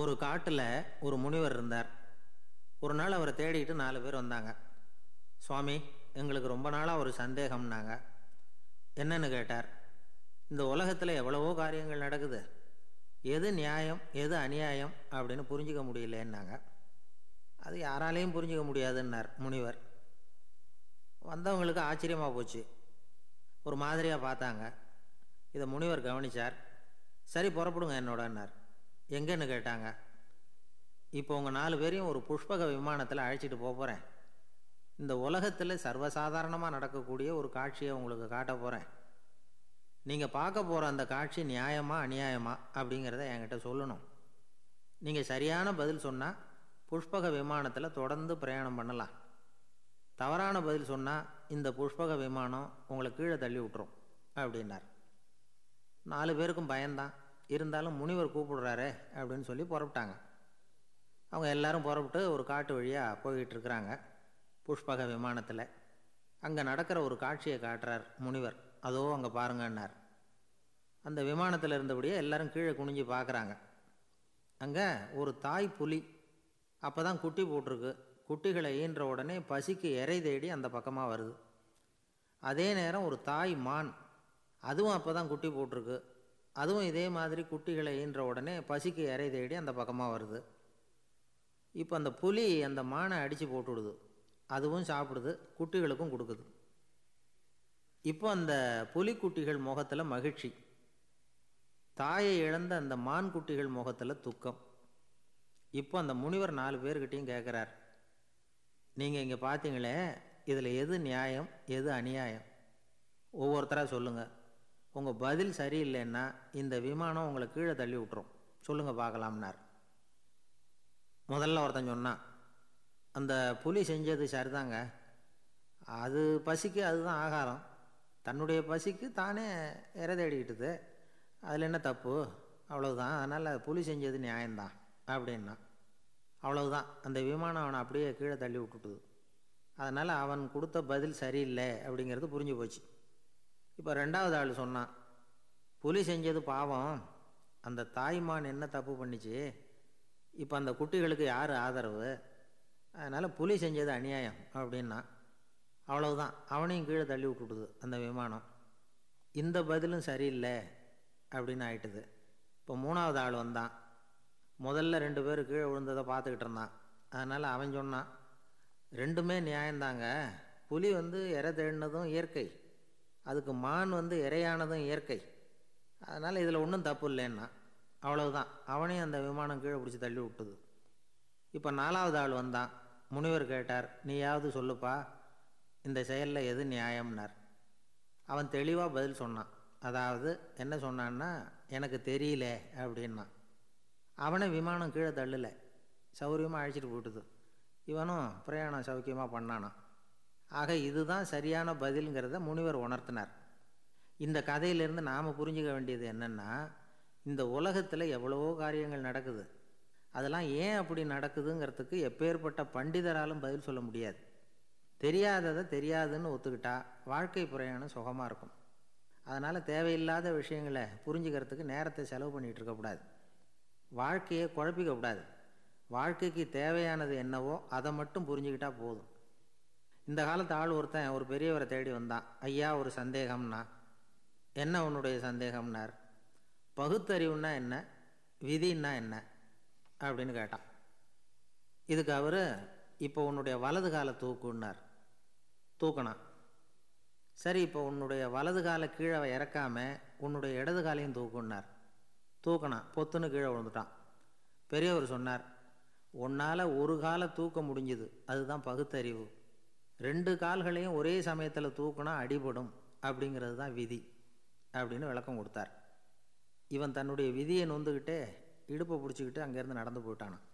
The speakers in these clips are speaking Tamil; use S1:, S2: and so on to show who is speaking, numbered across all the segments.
S1: ஒரு காட்டில் ஒரு முனிவர் இருந்தார். ஒரு நாள் அவரை தேடிட்டு நாலு பேர் வந்தாங்க. சுவாமி எங்களுக்கு ரொம்ப நாளாக ஒரு சந்தேகம்னாங்க. என்னன்னு கேட்டார். இந்த உலகத்தில் எவ்வளவோ காரியங்கள் நடக்குது. எது நியாயம் எது அநியாயம் அப்படின்னு புரிஞ்சிக்க முடியலன்னாங்க. அது யாராலையும் புரிஞ்சிக்க முடியாதுன்னார் முனிவர். வந்தவங்களுக்கு ஆச்சரியமாக போச்சு. ஒரு மாதிரியாக பார்த்தாங்க. இதை முனிவர் கவனித்தார் சரி புறப்படுங்க என்னோடன்னார். எங்கன்னு கேட்டாங்க. இப்போ உங்கள் நாலு பேரையும் ஒரு புஷ்பக விமானத்தில் அழைச்சிட்டு போக போகிறேன் இந்த உலகத்தில் சர்வசாதாரணமாக நடக்கக்கூடிய ஒரு காட்சியை உங்களுக்கு காட்ட போகிறேன் நீங்கள் பார்க்க போகிற அந்த காட்சி நியாயமா அநியாயமா? அப்படிங்கிறத என்கிட்ட சொல்லணும். நீங்கள் சரியான பதில் சொன்னால் புஷ்பக விமானத்தில் தொடர்ந்து பிரயாணம் பண்ணலாம். தவறான பதில் சொன்னால் இந்த புஷ்பக விமானம் உங்களை கீழே தள்ளி விட்டுரும் அப்படின்னார். நாலு பேருக்கும் பயந்தான் இருந்தாலும் முனிவர் கூப்பிடுறாரு அப்படின்னு சொல்லி புறப்பட்டாங்க. அவங்க எல்லாரும் புறப்பட்டு ஒரு காட்டு வழியாக போய்கிட்டு இருக்கிறாங்க. புஷ்பக விமானத்தில். அங்கே நடக்கிற ஒரு காட்சியை காட்டுறார் முனிவர். அதோ அங்கே பாருங்கன்னார். அந்த விமானத்தில் இருந்தபடியே எல்லாரும் கீழே குனிஞ்சு பார்க்குறாங்க அங்கே ஒரு தாய் புலி அப்போ தான் குட்டி போட்டிருக்கு. குட்டிகளை ஈன்ற உடனே பசிக்கு எரை தேடி அந்த பக்கமாக வருது. அதே நேரம் ஒரு தாய் மான். அதுவும் அப்போ தான் குட்டி போட்டிருக்கு. அதுவும் இதே மாதிரி குட்டிகளை ஈன்ற உடனே பசிக்கு இறை தேடி அந்த பக்கமாக வருது. இப்போ அந்த புலி அந்த மானை அடித்து போட்டுவிடுது அதுவும் சாப்பிடுது குட்டிகளுக்கும் கொடுக்குது. இப்போ அந்த புலிக்குட்டிகள் முகத்தில் மகிழ்ச்சி. தாயை இழந்த அந்த மான் குட்டிகள் முகத்தில் துக்கம். இப்போ அந்த முனிவர் நாலு பேர்கிட்டையும் கேட்குறார் நீங்கள் இங்கே பார்த்தீங்களே இதில் எது நியாயம் எது அநியாயம்? ஒவ்வொருத்தராக சொல்லுங்கள் உங்கள் பதில் சரியில்லைன்னா இந்த விமானம் உங்களை கீழே தள்ளி விட்டுரும். சொல்லுங்கள் பார்க்கலாம்னார். முதல்ல ஒருத்தன் சொன்னான் அந்த புலி செஞ்சது சரிதாங்க. அது பசிக்கு அதுதான் ஆகாரம். தன்னுடைய பசிக்கு தானே இற தேடிக்கிட்டுது. அதில் என்ன தப்பு? அவ்வளவுதான். அதனால் புலி செஞ்சது நியாயம்தான் அப்படின்னா. அவ்வளவுதான். அந்த விமானம் அவனை அப்படியே கீழே தள்ளி விட்டுட்டுது. அதனால் அவன் கொடுத்த பதில் சரியில்லை அப்படிங்கிறது புரிஞ்சு போச்சு. இப்போ ரெண்டாவது ஆள் சொன்னான் புலி செஞ்சது பாவம். அந்த தாய்மான் என்ன தப்பு பண்ணிச்சு? இப்போ அந்த குட்டிகளுக்கு யார் ஆதரவு? அதனால் புலி செஞ்சது அநியாயம் அப்படின்னா அவ்வளவுதான். அவனையும் கீழே தள்ளி விட்டுடுது அந்த விமானம். இந்த பதிலும் சரியில்லை அப்படின்னு ஆயிட்டுது. இப்போ மூணாவது ஆள் வந்தான். முதல்ல ரெண்டு பேர் கீழே விழுந்ததை பார்த்துக்கிட்டு இருந்தான். அதனால் அவன் சொன்னான் ரெண்டுமே நியாயந்தாங்க புலி வந்து இறை தேடினதும் இயற்கை. அதுக்கு மான் வந்து இறையானதும் இயற்கை. அதனால் இதில் ஒன்றும் தப்பு இல்லைன்னா அவ்வளவுதான். அவனையும் அந்த விமானம் கீழே பிடிச்சி தள்ளி விட்டுது. இப்போ நாலாவது ஆள் வந்தான் முனிவர் கேட்டார் நீயாவது சொல்லுப்பா இந்த செயலில் எது நியாயம்னார்? அவன் தெளிவாக பதில் சொன்னான். அதாவது என்ன சொன்னான்னா எனக்கு தெரியல அப்படின்னா. அவனை விமானம் கீழே தள்ளலை. சௌரியமாக அழைச்சிட்டு போட்டுது இவனும் பிரயாணம் சௌக்கியமாக பண்ணானான் ஆக இதுதான் சரியான பதிலுங்கிறத முனிவர் உணர்த்தினார். இந்த கதையிலேருந்து நாம் புரிஞ்சுக்க வேண்டியது என்னென்னா இந்த உலகத்தில் எவ்வளவோ காரியங்கள் நடக்குது. அதெல்லாம் ஏன் அப்படி நடக்குதுங்கிறதுக்கு எப்பேற்பட்ட பண்டிதராலும் பதில் சொல்ல முடியாது. தெரியாததை தெரியாதுன்னு ஒத்துக்கிட்டா வாழ்க்கை பிரயாணம் சுகமாக இருக்கும். அதனால் தேவையில்லாத விஷயங்களை புரிஞ்சுக்கிறதுக்கு நேரத்தை செலவு பண்ணிகிட்டு இருக்கக்கூடாது வாழ்க்கையை குழப்பிக்கக்கூடாது வாழ்க்கைக்கு தேவையானது என்னவோ அதை மட்டும் புரிஞ்சுக்கிட்டா போதும். இந்த காலத்து ஆள் ஒருத்தன் ஒரு பெரியவரை தேடி வந்தான். ஐயா ஒரு சந்தேகம்னா என்ன உன்னுடைய சந்தேகம்னார்? பகுத்தறிவுன்னா என்ன? விதின்னா என்ன? அப்படின்னு கேட்டான். இதுக்கு அவர் இப்போ உன்னுடைய வலது காலை தூக்குன்னார். தூக்கினான். சரி இப்போ உன்னுடைய வலது காலை கீழே இறக்காம உன்னுடைய இடது காலையும் தூக்குன்னார். தூக்கினான். பொத்துன்னு கீழே விழுந்துட்டான். பெரியவர் சொன்னார் உன்னால் ஒரு காலை தூக்க முடிஞ்சுது. அதுதான் பகுத்தறிவு. ரெண்டு கால்களையும் ஒரே சமயத்தில் தூக்குனா அடிபடும். அப்படிங்கிறது தான் விதி. அப்படின்னு விளக்கம் கொடுத்தார். இவன் தன்னுடைய விதியை நொந்துக்கிட்டே இடுப்பை பிடிச்சிக்கிட்டு அங்கேருந்து நடந்து போயிட்டானான்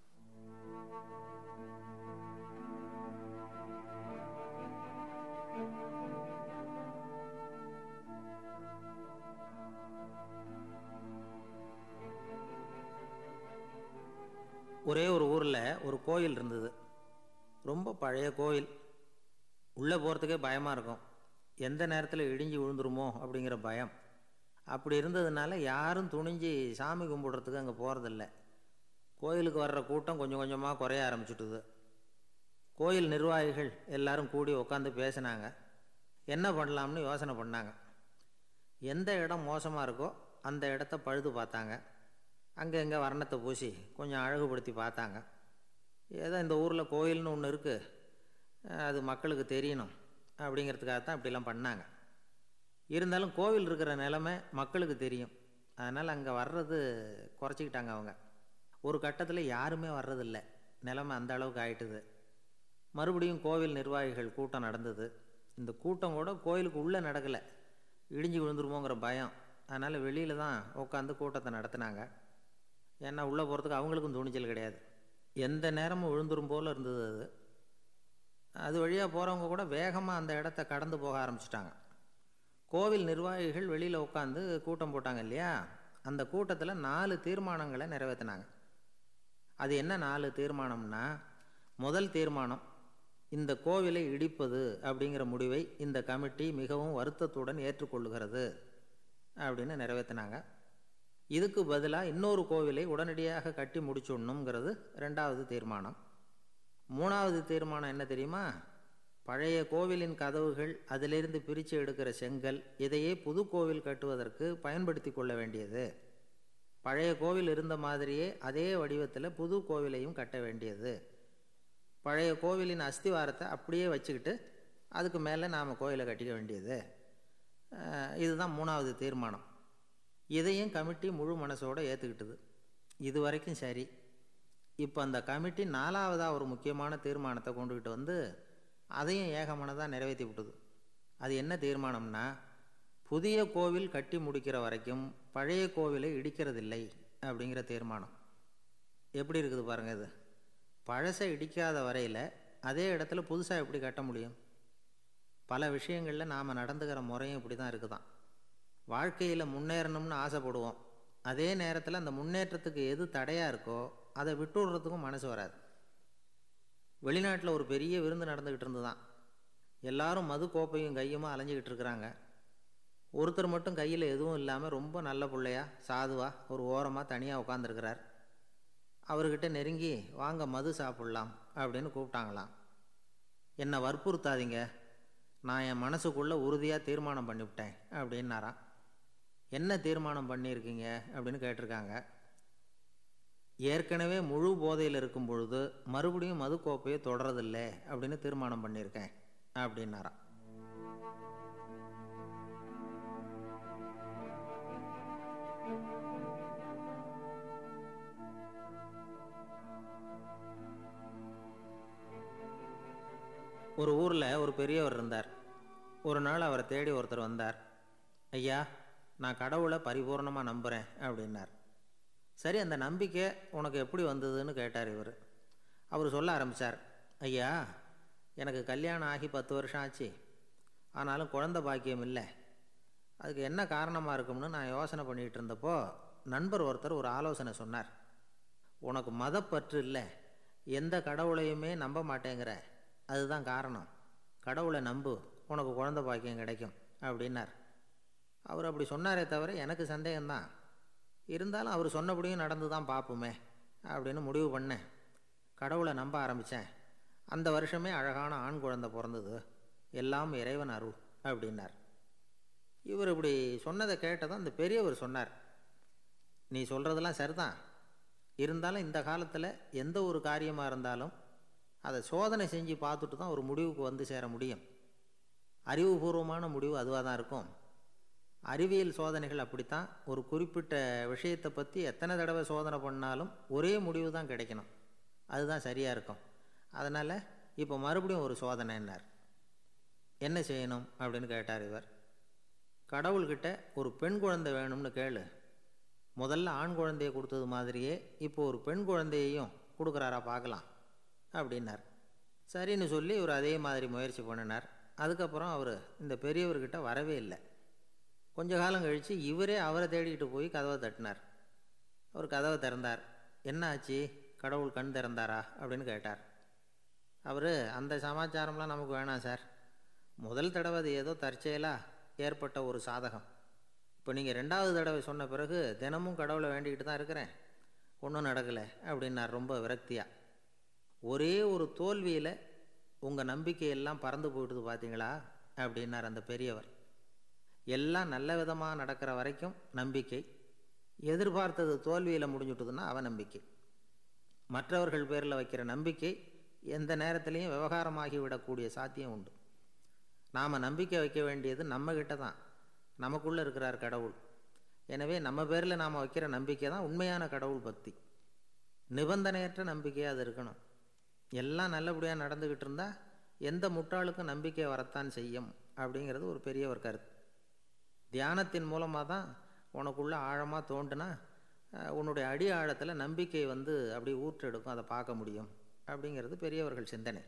S1: ஒரே ஒரு ஊரில் ஒரு கோயில் இருந்தது. ரொம்ப பழைய கோயில். உள்ளே போகிறதுக்கே பயமாக இருக்கும். எந்த நேரத்தில் இடிஞ்சு விழுந்துருமோ அப்படிங்கிற பயம். அப்படி இருந்ததுனால யாரும் துணிஞ்சு சாமி கும்பிடுறதுக்கு அங்கே போகிறதில்ல கோயிலுக்கு வர்ற கூட்டம் கொஞ்சம் கொஞ்சமாக குறைய ஆரம்பிச்சுட்டுது. கோயில் நிர்வாகிகள் எல்லாரும் கூடி உட்காந்து பேசினாங்க. என்ன பண்ணலாம்னு யோசனை பண்ணாங்க. எந்த இடம் மோசமாக இருக்கோ அந்த இடத்த பழுது பார்த்தாங்க. அங்கே எங்கே வர்ணத்தை பூசி கொஞ்சம் அழகுபடுத்தி பார்த்தாங்க. ஏதோ இந்த ஊரில் கோயில்னு ஒன்று இருக்குது அது மக்களுக்கு தெரியணும் அப்படிங்கிறதுக்காக தான் இப்படிலாம் பண்ணாங்க. இருந்தாலும் கோவில் இருக்கிற நிலமை மக்களுக்கு தெரியும். அதனால் அங்கே வர்றது குறைச்சிக்கிட்டாங்க அவங்க. ஒரு கட்டத்தில் யாருமே வர்றதில்லை. நிலமை அந்த அளவுக்கு ஆயிட்டுது. மறுபடியும் கோவில் நிர்வாகிகள் கூட்டம் நடந்தது. இந்த கூட்டம் கூட கோயிலுக்கு உள்ளே நடக்கலை. இடிஞ்சு விழுந்துருமோங்கிற பயம். அதனால் வெளியில் தான் உட்காந்து கூட்டத்தை நடத்தினாங்க. ஏன்னா உள்ளே போகிறதுக்கு அவங்களுக்கும் துணிச்சல் கிடையாது. எந்த நேரமும் விழுந்துரும் போல் இருந்தது அது. அது வழியாக போகிறவங்க கூட வேகமாக அந்த இடத்த கடந்து போக ஆரம்பிச்சிட்டாங்க. கோவில் நிர்வாகிகள் வெளியில் உட்காந்து கூட்டம் போட்டாங்க இல்லையா? அந்த கூட்டத்தில் நாலு தீர்மானங்களை நிறைவேற்றினாங்க அது என்ன நாலு தீர்மானம்னா முதல் தீர்மானம் இந்த கோவிலை இடிப்பது அப்படிங்கிற முடிவை இந்த கமிட்டி மிகவும் வருத்தத்துடன் ஏற்றுக்கொள்ளுகிறது அப்படின்னு நிறைவேற்றினாங்க இதுக்கு பதிலாக இன்னொரு கோவிலை உடனடியாக கட்டி முடிச்சுடணுங்கிறது ரெண்டாவது தீர்மானம். மூணாவது தீர்மானம் என்ன தெரியுமா? பழைய கோவிலின் கதவுகள் அதிலிருந்து பிரித்து எடுக்கிற செங்கல் இதையே புது கோவில் கட்டுவதற்கு பயன்படுத்தி கொள்ள வேண்டியது. பழைய கோவில் இருந்த மாதிரியே அதே வடிவத்தில் புது கோவிலையும் கட்ட வேண்டியது. பழைய கோவிலின் அஸ்திவாரத்தை அப்படியே வச்சுக்கிட்டு அதுக்கு மேலே நாம் கோயிலை கட்டிக்க வேண்டியது. இதுதான் மூணாவது தீர்மானம். இதையும் கமிட்டி முழு மனசோடு ஏற்றுக்கிட்டது இது வரைக்கும் சரி. இப்போ அந்த கமிட்டி நாலாவதாக ஒரு முக்கியமான தீர்மானத்தை கொண்டுக்கிட்டு வந்து அதையும் ஏகமனதாக நிறைவேற்றி விட்டுது. அது என்ன தீர்மானம்னா புதிய கோவில் கட்டி முடிக்கிற வரைக்கும் பழைய கோவிலை இடிக்கிறதில்லை அப்படிங்கிற தீர்மானம். எப்படி இருக்குது பாருங்கள் இது. பழசை இடிக்காத வரையில் அதே இடத்துல புதுசாக எப்படி கட்ட முடியும்? பல விஷயங்களில் நாம் நடந்துக்கிற முறையும் இப்படி தான் இருக்குதான். வாழ்க்கையில் முன்னேறணும்னு ஆசைப்படுவோம். அதே நேரத்தில் அந்த முன்னேற்றத்துக்கு எது தடையாக இருக்கோ அதை விட்டுடுறதுக்கும் மனசு வராது. வெளிநாட்டில் ஒரு பெரிய விருந்து நடந்துக்கிட்டு இருந்துதான் எல்லாரும் மது கோப்பையும் கையுமா அலைஞ்சிக்கிட்டு இருக்கிறாங்க. ஒருத்தர் மட்டும் கையில் எதுவும் இல்லாமல் ரொம்ப நல்ல பிள்ளையா சாதுவா ஒரு ஓரமாக தனியாக உட்காந்துருக்கிறார் அவர்கிட்ட நெருங்கி வாங்க மது சாப்பிட்லாம் அப்படின்னு கூப்பிட்டாங்களாம். என்னை வற்புறுத்தாதீங்க. நான் என் மனசுக்குள்ளே உறுதியாக தீர்மானம் பண்ணிவிட்டேன் அப்படின்னாராம். என்ன தீர்மானம் பண்ணியிருக்கீங்க? அப்படின்னு கேட்டிருக்காங்க. ஏற்கனவே முழு போதையில் இருக்கும் பொழுது மறுபடியும் மது கோப்பையை தொடரதில்லை அப்படின்னு தீர்மானம் பண்ணியிருக்கேன் அப்படின்னாராம். ஒரு ஊரில் ஒரு பெரியவர் இருந்தார். ஒரு நாள் அவரை தேடி ஒருத்தர் வந்தார். ஐயா நான் கடவுளை பரிபூர்ணமாக நம்புகிறேன் அப்படின்னார். சரி அந்த நம்பிக்கை உனக்கு எப்படி வந்ததுன்னு கேட்டார் இவர். அவர் சொல்ல ஆரம்பித்தார் ஐயா எனக்கு கல்யாணம் ஆகி பத்து வருஷம் ஆச்சு. ஆனாலும் குழந்த பாக்கியம் இல்லை. அதுக்கு என்ன காரணமாக இருக்கும்னு நான் யோசனை பண்ணிகிட்டு இருந்தப்போ நண்பர் ஒருத்தர் ஒரு ஆலோசனை சொன்னார். உனக்கு மதப்பற்று இல்லை. எந்த கடவுளையுமே நம்ப மாட்டேங்கிற. அதுதான் காரணம். கடவுளை நம்பு. உனக்கு குழந்த பாக்கியம் கிடைக்கும். அப்படின்னார். அவர் அப்படி சொன்னாரே தவிர எனக்கு சந்தேகம்தான். இருந்தாலும் அவர் சொன்னபடியும் நடந்து தான் பார்ப்போமே அப்படின்னு முடிவு பண்ணேன். கடவுளை நம்ப ஆரம்பித்தேன் அந்த வருஷமே அழகான ஆண் குழந்தை பிறந்தது. எல்லாம் இறைவன் அருள் அப்படின்னார். இவர் இப்படி சொன்னதை கேட்டதும் அந்த பெரியவர் சொன்னார் நீ சொல்கிறதெல்லாம் சரிதான். இருந்தாலும் இந்த காலத்தில் எந்த ஒரு காரியமாக இருந்தாலும் அதை சோதனை செஞ்சு பார்த்துட்டு தான் ஒரு முடிவுக்கு வந்து சேர முடியும். அறிவுபூர்வமான முடிவு அதுவாக தான் இருக்கும். அறிவியல் சோதனைகள் அப்படித்தான். ஒரு குறிப்பிட்ட விஷயத்தை பற்றி எத்தனை தடவை சோதனை பண்ணாலும் ஒரே முடிவு தான் கிடைக்கணும். அதுதான் சரியாக இருக்கும். அதனால் இப்போ மறுபடியும் ஒரு சோதனைன்னார். என்ன செய்யணும் அப்படின்னு கேட்டார் இவர். கடவுள்கிட்ட ஒரு பெண் குழந்தை வேணும்னு கேளு. முதல்ல ஆண் குழந்தையை கொடுத்தது மாதிரியே இப்போ ஒரு பெண் குழந்தையையும் கொடுக்குறாரா பார்க்கலாம் அப்படின்னார். சரின்னு சொல்லி இவர் அதே மாதிரி முயற்சி பண்ணினார். அதுக்கப்புறம் அவர் இந்த பெரியவர்கிட்ட வரவே இல்லை. கொஞ்ச காலம் கழித்து இவரே அவரை தேடிக்கிட்டு போய் கதவை தட்டினார். அவர் கதவை திறந்தார். என்ன ஆச்சு கடவுள் கண் திறந்தாரா? அப்படின்னு கேட்டார். அவர் அந்த சமாச்சாரம்லாம் நமக்கு வேணாம் சார். முதல் தடவை அது ஏதோ தற்செயலாக ஏற்பட்ட ஒரு சாதகம். இப்போ நீங்கள் ரெண்டாவது தடவை சொன்ன பிறகு தினமும் கடவுளை வேண்டிக்கிட்டு தான் இருக்கிறேன். ஒன்றும் நடக்கலை அப்படின்னார் ரொம்ப விரக்தியாக ஒரே ஒரு தோல்வியில் உங்கள் நம்பிக்கையெல்லாம் பறந்து போயிடுது பார்த்தீங்களா அப்படின்னார் அந்த பெரியவர். எல்லாம் நல்ல விதமாக நடக்கிற வரைக்கும் நம்பிக்கை. எதிர்பார்த்தது தோல்வியில் முடிஞ்சுட்டுதுன்னா அவநம்பிக்கை மற்றவர்கள் பேரில் வைக்கிற நம்பிக்கை எந்த நேரத்திலையும் விவகாரமாகி விடக்கூடிய சாத்தியம் உண்டு. நாம் நம்பிக்கை வைக்க வேண்டியது நம்மக்கிட்ட தான். நமக்குள்ளே இருக்கிறார் கடவுள். எனவே நம்ம பேரில் நாம் வைக்கிற நம்பிக்கை தான் உண்மையான கடவுள் பக்தி. நிபந்தனையற்ற நம்பிக்கையாக அது இருக்கணும். எல்லாம் நல்லபடியாக நடந்துக்கிட்டு இருந்தால் எந்த முட்டாளுக்கும் நம்பிக்கை வரத்தான் செய்யும் அப்படிங்கிறது ஒரு பெரிய ஒரு கருத்து. தியானத்தின் மூலமாக தான் உனக்குள்ளே ஆழமாக தோண்டுனா உன்னுடைய அடி ஆழத்தில் நம்பிக்கை வந்து அப்படி ஊற்றெடுக்கும் அதை பார்க்க முடியும் அப்படிங்கிறது பெரியவர்கள் சிந்தனை.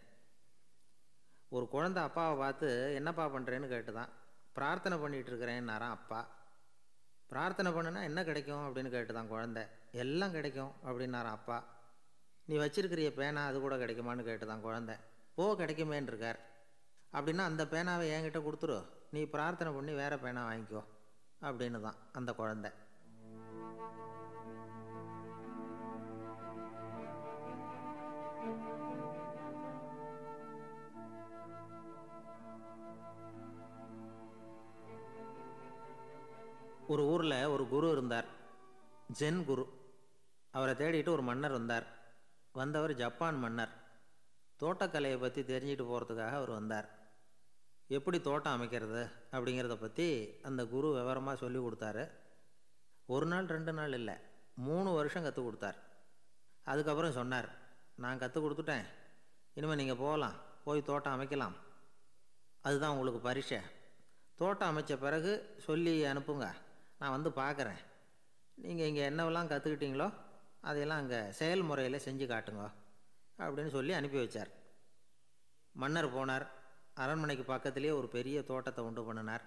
S1: ஒரு குழந்தை அப்பாவை பார்த்து என்னப்பா பண்ணுறேன்னு கேட்டு தான் பிரார்த்தனை பண்ணிகிட்ருக்கிறேன்னாரான் அப்பா. பிரார்த்தனை பண்ணுனா என்ன கிடைக்கும்? அப்படின்னு கேட்டு தான் குழந்தை. எல்லாம் கிடைக்கும் அப்படின்னாரான் அப்பா. நீ வச்சிருக்கிறிய பேனா அது கூட கிடைக்குமான்னு கேட்டு தான் குழந்தை. ஓ கிடைக்குமேன்னு இருக்கார் அப்படின்னா அந்த பேனாவை என்கிட்ட கொடுத்துரு. நீ பிரார்த்தனை பண்ணி வேறு பேனா வாங்கிக்கோ. அப்படின்னு தான் அந்த குழந்தை. ஒரு ஊரில் ஒரு குரு இருந்தார். ஜென் குரு. அவரை தேடிட்டு ஒரு மன்னர் வந்தார். வந்தவர் ஜப்பான் மன்னர். தோட்டக்கலையை பற்றி தெரிஞ்சுட்டு போகிறதுக்காக அவர் வந்தார். எப்படி தோட்டம் அமைக்கிறது அப்படிங்கிறத பற்றி அந்த குரு விவரமாக சொல்லி கொடுத்தாரு. ஒரு நாள் ரெண்டு நாள் இல்லை மூணு வருஷம் கற்றுக் கொடுத்தார். அதுக்கப்புறம் சொன்னார் நான் கற்றுக் கொடுத்துட்டேன். இனிமேல் நீங்கள் போகலாம் போய் தோட்டம் அமைக்கலாம். அதுதான் உங்களுக்கு பரிசை தோட்டம் அமைச்ச பிறகு சொல்லி அனுப்புங்க. நான் வந்து பார்க்குறேன் நீங்கள் இங்கே என்னவெல்லாம் கற்றுக்கிட்டீங்களோ அதையெல்லாம் அங்கே செயல்முறையில் செஞ்சு காட்டுங்க. அப்படின்னு சொல்லி அனுப்பி வச்சார். மன்னர் போனார். அரண்மனைக்கு பக்கத்துலேயே ஒரு பெரிய தோட்டத்தை உண்டு பண்ணினார்.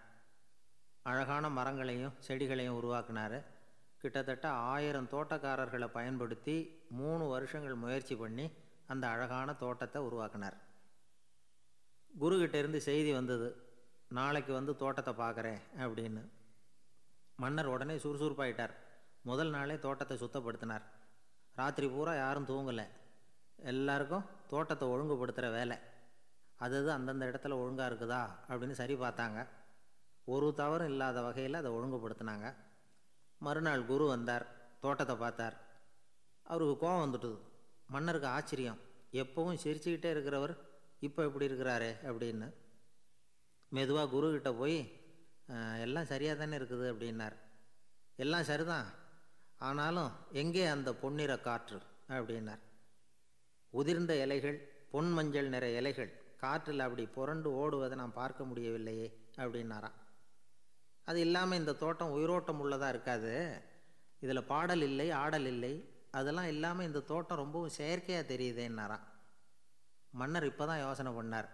S1: அழகான மரங்களையும் செடிகளையும் உருவாக்கினார். கிட்டத்தட்ட ஆயிரம் தோட்டக்காரர்களை பயன்படுத்தி மூணு வருஷங்கள் முயற்சி பண்ணி அந்த அழகான தோட்டத்தை உருவாக்கினார். குருக்கிட்ட இருந்து செய்தி வந்தது. நாளைக்கு வந்து தோட்டத்தை பார்க்குறேன் அப்படின்னு. மன்னர் உடனே சுறுசுறுப்பாயிட்டார். முதல் நாளே தோட்டத்தை சுத்தப்படுத்தினார். ராத்திரி பூரா யாரும் தூங்கலை. எல்லாருக்கும் தோட்டத்தை ஒழுங்குபடுத்துகிற வேலை. அது அது அந்தந்த இடத்துல ஒழுங்காக இருக்குதா அப்படின்னு சரி பார்த்தாங்க. ஒரு தவறும் இல்லாத வகையில் அதை ஒழுங்குபடுத்தினாங்க. மறுநாள் குரு வந்தார் தோட்டத்தை பார்த்தார். அவருக்கு கோபம் வந்துட்டுது. மன்னருக்கு ஆச்சரியம். எப்பவும் சிரிச்சுக்கிட்டே இருக்கிறவர் இப்போ எப்படி இருக்கிறாரே அப்படின்னு. மெதுவாக குருக்கிட்ட போய் எல்லாம் சரியாக தானே இருக்குது அப்படின்னார். எல்லாம் சரிதான். ஆனாலும் எங்கே அந்த பொன்னிற காற்று? அப்படின்னார். உதிர்ந்த இலைகள் பொன் மஞ்சள் நிற இலைகள் காற்றில் அப்படி புரண்டு ஓடுவதை நான் பார்க்க முடியவில்லையே அப்படின்னாராம். அது இல்லாமல் இந்த தோட்டம் உயிரோட்டம் உள்ளதாக இருக்காது. இதில் பாடல் இல்லை ஆடல் இல்லை. அதெல்லாம் இல்லாமல் இந்த தோட்டம் ரொம்பவும் செயற்கையாக தெரியுதேன்னாராம். மன்னர் இப்போ தான் யோசனை பண்ணார்.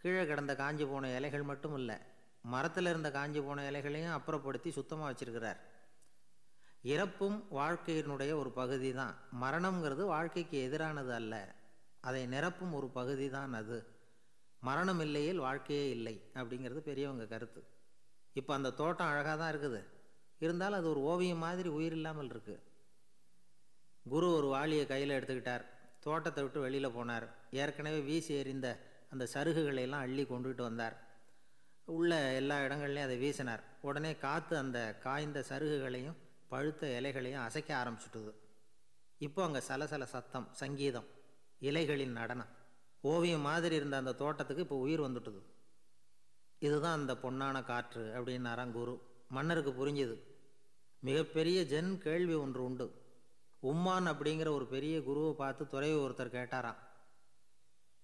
S1: கீழே கிடந்த காஞ்சி போன இலைகள் மட்டும் இல்லை மரத்தில் இருந்த காஞ்சி போன இலைகளையும் அப்புறப்படுத்தி சுத்தமாக வச்சிருக்கிறார். இறப்பும் வாழ்க்கையினுடைய ஒரு பகுதி தான் மரணம்ங்கிறது வாழ்க்கைக்கு எதிரானது அல்ல அதை நிரப்பும் ஒரு பகுதி தான் அது. மரணம் இல்லையில் வாழ்க்கையே இல்லை அப்படிங்கிறது பெரியவங்க கருத்து. இப்போ அந்த தோட்டம் அழகாக தான் இருக்குது. இருந்தாலும் அது ஒரு ஓவியம் மாதிரி உயிர் இல்லாமல் இருக்கு. குரு ஒரு வாளியை கையில் எடுத்துக்கிட்டார். தோட்டத்தை விட்டு வெளியில் போனார். ஏற்கனவே வீசி எறிந்த அந்த சருகுகளை எல்லாம் அள்ளி கொண்டுகிட்டு வந்தார். உள்ள எல்லா இடங்கள்லையும் அதை வீசினார். உடனே காற்று அந்த காய்ந்த சருகுகளையும் பழுத்த இலைகளையும் அசைக்க ஆரம்பிச்சுட்டுது. இப்போ அங்கே சலசல சத்தம் சங்கீதம் இலைகளின் நடனம். ஓவியம் மாதிரி இருந்த அந்த தோட்டத்துக்கு இப்போ உயிர் வந்துட்டுது. இதுதான் அந்த பொன்னான காற்று அப்படின்னாராம் குரு. மன்னருக்கு புரிஞ்சுது. மிகப்பெரிய ஜென் கேள்வி ஒன்று உண்டு. உம்மான் அப்படிங்கிற ஒரு பெரிய குருவை பார்த்து துறை ஒருத்தர் கேட்டாராம்.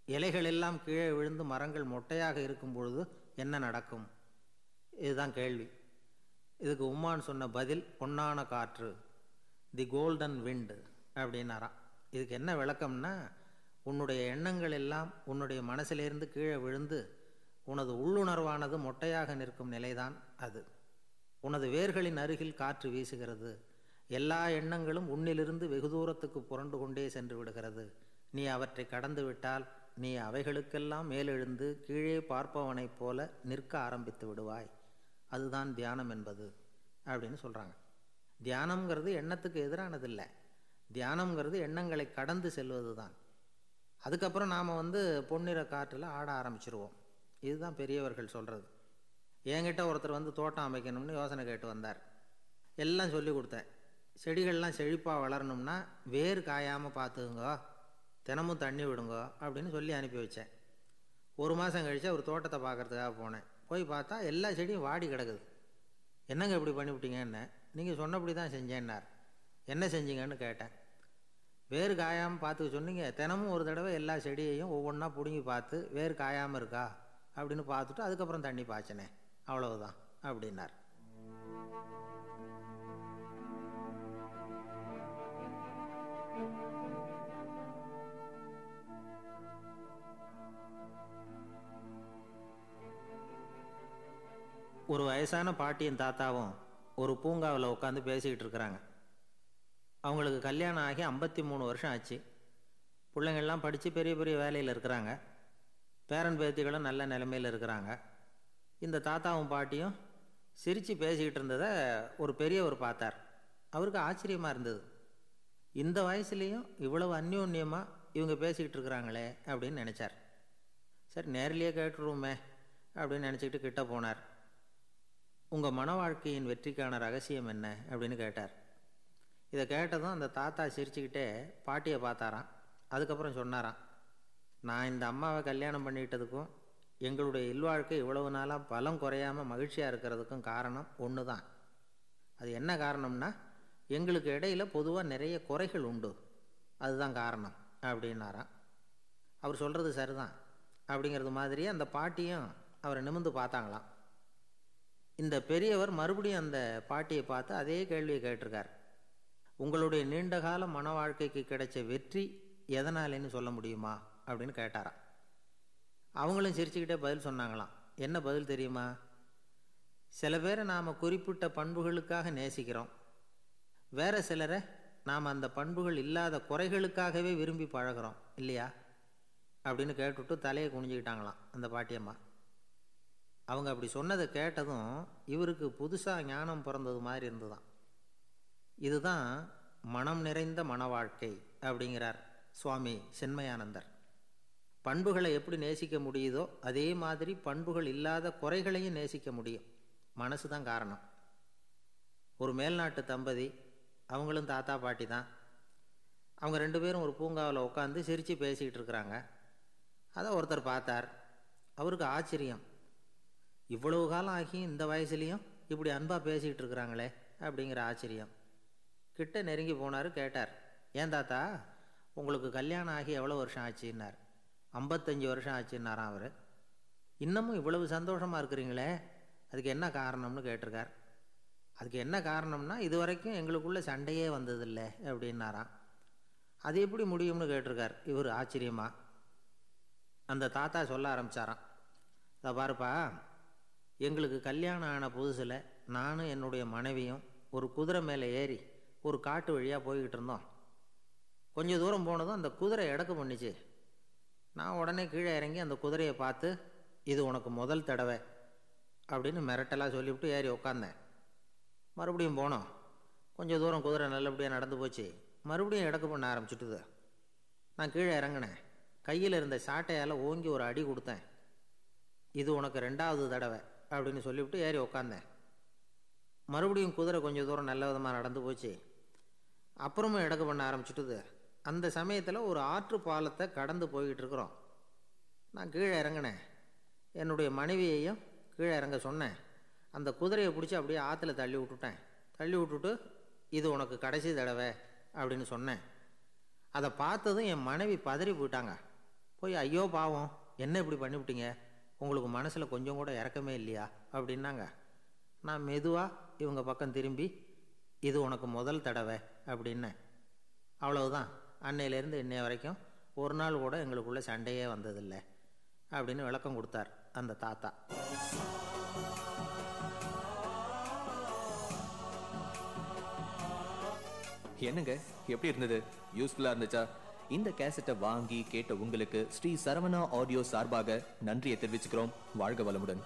S1: இலைகள் எல்லாம் கீழே விழுந்து மரங்கள் மொட்டையாக இருக்கும் பொழுது என்ன நடக்கும்? இதுதான் கேள்வி. இதுக்கு உம்மான் சொன்ன பதில் பொன்னான காற்று தி கோல்டன் விண்டு அப்படின்னாராம். இதுக்கு என்ன விளக்கம்னா உன்னுடைய எண்ணங்கள் எல்லாம் உன்னுடைய மனசிலிருந்து கீழே விழுந்து உனது உள்ளுணர்வானது மொட்டையாக நிற்கும் நிலைதான் அது. உனது வேர்களின் அருகில் காற்று வீசுகிறது. எல்லா எண்ணங்களும் உன்னிலிருந்து வெகு தூரத்துக்கு புரண்டு கொண்டே சென்று விடுகிறது. நீ அவற்றை கடந்து விட்டால் நீ அவைகளுக்கெல்லாம் மேலெழுந்து கீழே பார்ப்பவனைப் போல நிற்க ஆரம்பித்து விடுவாய். அதுதான் தியானம் என்பது அப்படின்னு சொல்கிறாங்க தியானம்ங்கிறது எண்ணத்துக்கு எதிரானதில்லை. தியானம்ங்கிறது எண்ணங்களை கடந்து செல்வது தான் அதுக்கப்புறம் நாம் வந்து பொன்னிற காற்றில் ஆட ஆரம்பிச்சிருவோம். இதுதான் பெரியவர்கள் சொல்கிறது என்கிட்ட ஒருத்தர் வந்து தோட்டம் அமைக்கணும்னு யோசனை கேட்டு வந்தார். எல்லாம் சொல்லி கொடுத்தேன். செடிகள்லாம் செழிப்பாக வளரணும்னா வேர் காயாமல் பார்த்துக்குங்க. தினமும் தண்ணி விடுங்க அப்படின்னு சொல்லி அனுப்பி வச்சேன். ஒரு மாதம் கழித்து அவர் தோட்டத்தை பார்க்குறதுக்காக போனேன். போய் பார்த்தா எல்லா செடியும் வாடி கிடக்குது. என்னங்க இப்படி பண்ணிவிட்டீங்கன்னு. நீங்கள் சொன்னபடி தான் செஞ்சேன்னார். என்ன செஞ்சீங்கன்னு கேட்டேன். வேர் காயாமல் பார்த்துக்க சொன்னீங்க. தினமும் ஒரு தடவை எல்லா செடியையும் ஒவ்வொன்றா பிடுங்கி பார்த்து வேர் காயாமல் இருக்கா? அப்படின்னு பார்த்துட்டு அதுக்கப்புறம் தண்ணி பாய்ச்சினே. அவ்வளவுதான் அப்படின்னார். ஒரு வயசான பாட்டியும் தாத்தாவும் ஒரு பூங்காவில் உட்காந்து பேசிக்கிட்டு இருக்கிறாங்க. அவங்களுக்கு கல்யாணம் ஆகி ஐம்பத்தி மூணு வருஷம் ஆச்சு. பிள்ளைங்கள்லாம் படித்து பெரிய பெரிய வேலையில் இருக்கிறாங்க. பேரன் பேத்திகளும் நல்ல நிலைமையில் இருக்கிறாங்க. இந்த தாத்தாவும் பாட்டியும் சிரித்து பேசிக்கிட்டு இருந்ததை ஒரு பெரியவர் பார்த்தார். அவருக்கு ஆச்சரியமாக இருந்தது. இந்த வயசுலேயும் இவ்வளவு அந்யோன்யமாக இவங்க பேசிக்கிட்டு இருக்கிறாங்களே அப்படின்னு நினச்சார். சரி நேரிலேயே கேட்டுருவோமே அப்படின்னு நினச்சிக்கிட்டு கிட்ட போனார். உங்கள் மன வாழ்க்கையின் வெற்றிக்கான ரகசியம் என்ன அப்படின்னு கேட்டார். இதை கேட்டதும் அந்த தாத்தா சிரிச்சுக்கிட்டே பாட்டியை பார்த்தாராம். அதுக்கப்புறம் சொன்னாராம் நான் இந்த அம்மாவை கல்யாணம் பண்ணிக்கிட்டதுக்கும் எங்களுடைய இல்வாழ்க்கை இவ்வளவு நாளாக பலம் குறையாமல் மகிழ்ச்சியாக இருக்கிறதுக்கும் காரணம் ஒன்று தான் அது என்ன காரணம்னா எங்களுக்கு இடையில் பொதுவாக நிறைய குறைகள் உண்டு. அதுதான் காரணம் அப்படின்னாராம். அவர் சொல்கிறது சரிதான். அப்படிங்கிறது மாதிரி அந்த பாட்டியும் அவரை நிமிந்து பார்த்தாங்களாம். இந்த பெரியவர் மறுபடியும் அந்த பாட்டியை பார்த்து அதே கேள்வியை கேட்டிருக்கார். உங்களுடைய நீண்டகால மன வாழ்க்கைக்கு கிடைச்ச வெற்றி எதனாலேன்னு சொல்ல முடியுமா? அப்படின்னு கேட்டாராம். அவங்களும் சிரிச்சுக்கிட்டே பதில் சொன்னாங்களாம். என்ன பதில் தெரியுமா? சில பேரை நாம் குறிப்பிட்ட பண்புகளுக்காக நேசிக்கிறோம். வேற சிலரை நாம் அந்த பண்புகள் இல்லாத குறைகளுக்காகவே விரும்பி பழகிறோம் இல்லையா? அப்படின்னு கேட்டுவிட்டு தலையை குனிஞ்சுக்கிட்டாங்களாம் அந்த பாட்டியம்மா. அவங்க அப்படி சொன்னதை கேட்டதும் இவருக்கு புதுசாக ஞானம் பிறந்தது மாதிரி இருந்துதான் இதுதான் மனம் நிறைந்த மன வாழ்க்கை அப்படிங்கிறார் சுவாமி சென்மயானந்தர். பண்புகளை எப்படி நேசிக்க முடியுதோ அதே மாதிரி பண்புகள் இல்லாத குறைகளையும் நேசிக்க முடியும். மனசு தான் காரணம். ஒரு மேல்நாட்டு தம்பதி அவங்களும் தாத்தா பாட்டி தான். அவங்க ரெண்டு பேரும் ஒரு பூங்காவில் உட்காந்து சிரித்து பேசிக்கிட்டு இருக்கிறாங்க. அதை ஒருத்தர் பார்த்தார். அவருக்கு ஆச்சரியம். இவ்வளவு காலம் ஆகியும் இந்த வயசுலேயும் இப்படி அன்பாக பேசிக்கிட்டு இருக்கிறாங்களே அப்படிங்கிற ஆச்சரியம். கிட்ட நெருங்கி போனார் கேட்டார் ஏன் தாத்தா உங்களுக்கு கல்யாணம் ஆகி எவ்வளோ வருஷம் ஆச்சுன்னார்? ஐம்பத்தஞ்சு வருஷம் ஆச்சுன்னாராம் அவர். இன்னமும் இவ்வளவு சந்தோஷமாக இருக்கிறீங்களே அதுக்கு என்ன காரணம்னு கேட்டிருக்கார். அதுக்கு என்ன காரணம்னா இது வரைக்கும் எங்களுக்குள்ள சண்டையே வந்ததில்லை அப்படின்னாராம். அது எப்படி முடியும்னு கேட்டிருக்கார் இவர் ஆச்சரியமா? அந்த தாத்தா சொல்ல ஆரம்பித்தாராம் இதை பாருப்பா எங்களுக்கு கல்யாணம் ஆன புதுசில் நானும் என்னுடைய மனைவியும் ஒரு குதிரை மேலே ஏறி ஒரு காட்டு வழியாக போய்கிட்டு இருந்தோம். கொஞ்சம் தூரம் போனதும் அந்த குதிரை இடக்கு பண்ணிச்சு நான் உடனே கீழே இறங்கி அந்த குதிரையை பார்த்து இது உனக்கு முதல் தடவை அப்படின்னு மிரட்டலாக சொல்லிவிட்டு ஏறி உட்காந்தேன் மறுபடியும் போனோம். கொஞ்சம் தூரம் குதிரை நல்லபடியாக நடந்து போச்சு. மறுபடியும் இடக்கு பண்ண ஆரம்பிச்சுட்டுது. நான் கீழே இறங்கினேன். கையில் இருந்த சாட்டையால் ஓங்கி ஒரு அடி கொடுத்தேன். இது உனக்கு ரெண்டாவது தடவை அப்படின்னு சொல்லிவிட்டு ஏறி உக்காந்தேன். மறுபடியும் குதிரை கொஞ்சம் தூரம் நல்ல விதமாக நடந்து போச்சு. அப்புறமும் இடக்கு பண்ண ஆரம்பிச்சுட்டுது. அந்த சமயத்தில் ஒரு ஆற்று பாலத்தை கடந்து போய்கிட்டு இருக்கிறோம் நான் கீழே இறங்கினேன். என்னுடைய மனைவியையும் கீழே இறங்க சொன்னேன். அந்த குதிரையை பிடிச்சி அப்படியே ஆற்றுல தள்ளி விட்டுட்டேன். தள்ளி விட்டுட்டு இது உனக்கு கடைசி தடவை அப்படின்னு சொன்னேன். அதை பார்த்ததும் என் மனைவி பதறி போயிட்டாங்க. போய் ஐயோ பாவம் என்ன இப்படி பண்ணிவிட்டீங்க உங்களுக்கு மனசில் கொஞ்சம் கூட இறக்கமே இல்லையா? அப்படின்னாங்க. நான் மெதுவாக இவங்க பக்கம் திரும்பி இது உனக்கு முதல் தடவை அப்படின்னு. அவ்வளவுதான். அன்னையிலேருந்து இன்னைய வரைக்கும் ஒரு நாள் கூட எங்களுக்குள்ள சண்டையே வந்ததில்லை அப்படின்னு விளக்கம் கொடுத்தார் அந்த தாத்தா.
S2: என்னங்க? எப்படி இருந்தது? யூஸ்ஃபுல்லா இருந்துச்சா? இந்த கேசட்டை வாங்கி கேட்ட உங்களுக்கு ஸ்ரீ சரவணா ஆடியோ சார்பாக நன்றியை தெரிவிச்சுக்கிறோம். வாழ்க வளமுடன்.